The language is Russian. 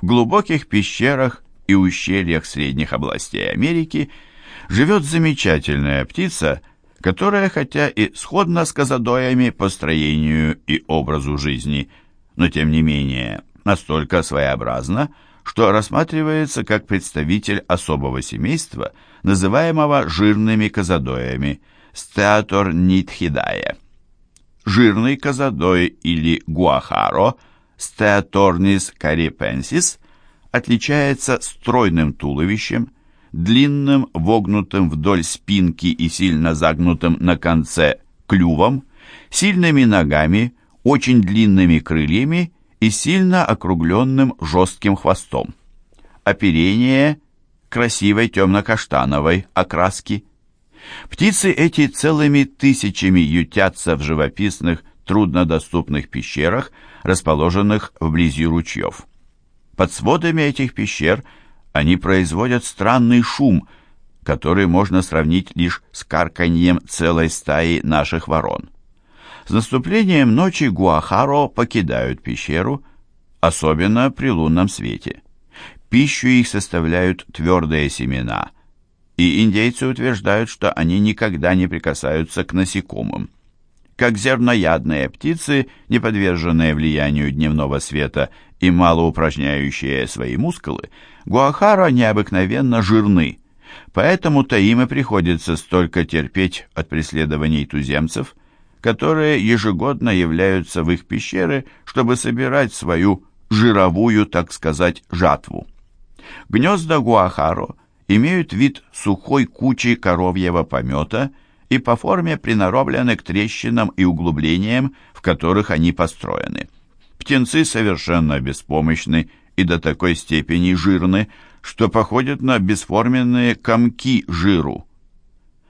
В глубоких пещерах и ущельях средних областей Америки живет замечательная птица, которая хотя и сходна с казадоями по строению и образу жизни, но тем не менее настолько своеобразна, что рассматривается как представитель особого семейства, называемого жирными казадоями – стеатор нитхидая. Жирный казадой или гуахаро – Steatornis caripensis отличается стройным туловищем, длинным, вогнутым вдоль спинки и сильно загнутым на конце клювом, сильными ногами, очень длинными крыльями и сильно округленным жестким хвостом. Оперение красивой темно-каштановой окраски. Птицы эти целыми тысячами ютятся в живописных труднодоступных пещерах, расположенных вблизи ручьев. Под сводами этих пещер они производят странный шум, который можно сравнить лишь с карканьем целой стаи наших ворон. С наступлением ночи гуахаро покидают пещеру, особенно при лунном свете. Пищу их составляют твердые семена, и индейцы утверждают, что они никогда не прикасаются к насекомым как зерноядные птицы, не подверженные влиянию дневного света и мало упражняющие свои мускулы, гуахаро необыкновенно жирны, поэтому-то им и приходится столько терпеть от преследований туземцев, которые ежегодно являются в их пещеры, чтобы собирать свою жировую, так сказать, жатву. Гнезда гуахаро имеют вид сухой кучи коровьего помета – и по форме приноровлены к трещинам и углублениям, в которых они построены. Птенцы совершенно беспомощны и до такой степени жирны, что походят на бесформенные комки жиру.